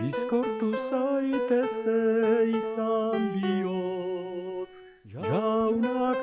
bizkortu zaitezte izan bihotz, jaunak